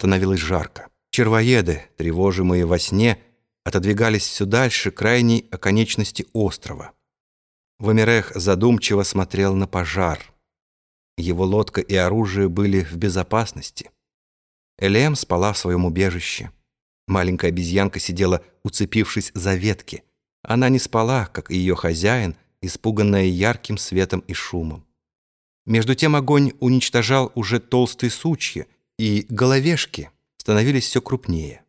становилось жарко. Червоеды, тревожимые во сне, отодвигались все дальше крайней оконечности острова. Вамирех задумчиво смотрел на пожар. Его лодка и оружие были в безопасности. Элем спала в своем убежище. Маленькая обезьянка сидела, уцепившись за ветки. Она не спала, как и ее хозяин, испуганная ярким светом и шумом. Между тем огонь уничтожал уже толстые сучья, и головешки становились все крупнее.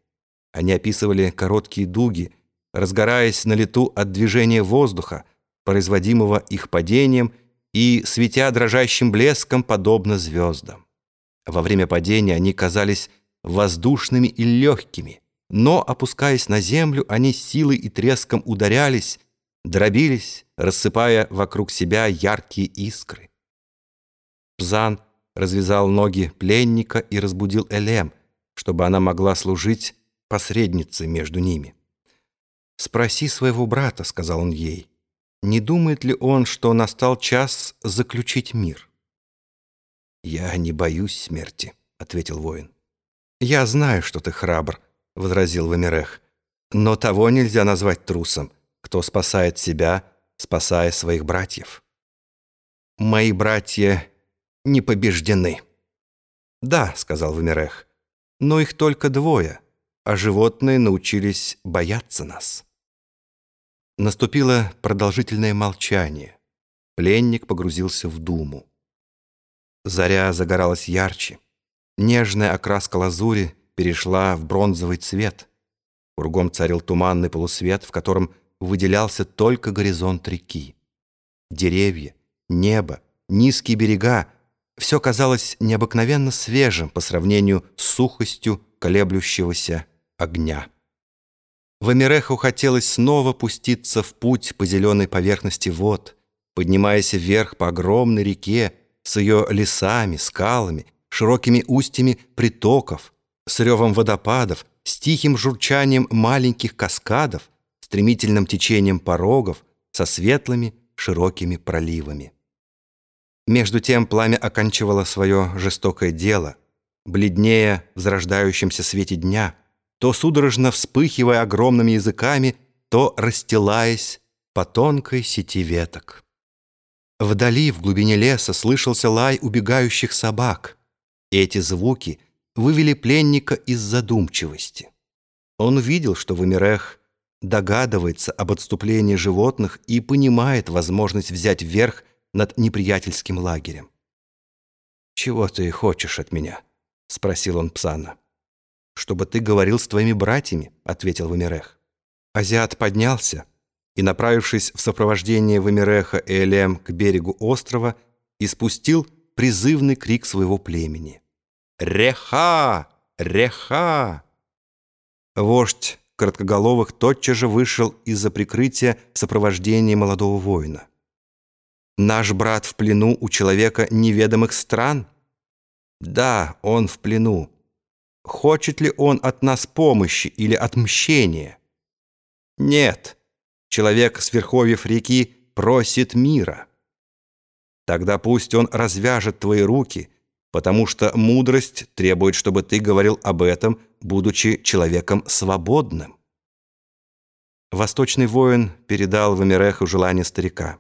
Они описывали короткие дуги, разгораясь на лету от движения воздуха, производимого их падением и светя дрожащим блеском, подобно звездам. Во время падения они казались воздушными и легкими, но, опускаясь на землю, они силой и треском ударялись, дробились, рассыпая вокруг себя яркие искры. Пзан развязал ноги пленника и разбудил Элем, чтобы она могла служить посредницей между ними. «Спроси своего брата», — сказал он ей, — «не думает ли он, что настал час заключить мир?» «Я не боюсь смерти», — ответил воин. «Я знаю, что ты храбр», — возразил Вамирех, «но того нельзя назвать трусом, кто спасает себя, спасая своих братьев». «Мои братья не побеждены». «Да», — сказал Вамирех, — «но их только двое, а животные научились бояться нас». Наступило продолжительное молчание. Пленник погрузился в думу. Заря загоралась ярче. Нежная окраска лазури перешла в бронзовый цвет. Кругом царил туманный полусвет, в котором выделялся только горизонт реки. Деревья, небо, низкие берега — все казалось необыкновенно свежим по сравнению с сухостью колеблющегося огня. Вамиреху хотелось снова пуститься в путь по зеленой поверхности вод, поднимаясь вверх по огромной реке с ее лесами, скалами, широкими устьями притоков, с ревом водопадов, с тихим журчанием маленьких каскадов, стремительным течением порогов, со светлыми широкими проливами. Между тем пламя оканчивало свое жестокое дело, бледнее в зарождающемся свете дня, то судорожно вспыхивая огромными языками, то расстилаясь по тонкой сети веток. Вдали, в глубине леса, слышался лай убегающих собак. Эти звуки вывели пленника из задумчивости. Он видел, что Вамирех догадывается об отступлении животных и понимает возможность взять верх над неприятельским лагерем. «Чего ты хочешь от меня?» — спросил он Псана. «Чтобы ты говорил с твоими братьями», — ответил Вамирех. Азиат поднялся и, направившись в сопровождении Вамиреха и Элем к берегу острова, испустил призывный крик своего племени. «Реха! Реха!» Вождь короткоголовых тотчас же вышел из-за прикрытия в сопровождении молодого воина. Наш брат в плену у человека неведомых стран? Да, он в плену. Хочет ли он от нас помощи или отмщения? Нет. Человек с верховьев реки просит мира. Тогда пусть он развяжет твои руки, потому что мудрость требует, чтобы ты говорил об этом, будучи человеком свободным. Восточный воин передал Вамиреху желание старика.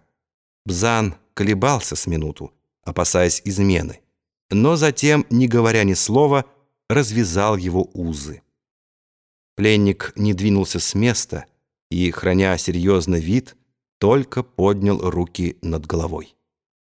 Бзан колебался с минуту, опасаясь измены, но затем, не говоря ни слова, развязал его узы. Пленник не двинулся с места и, храня серьезный вид, только поднял руки над головой.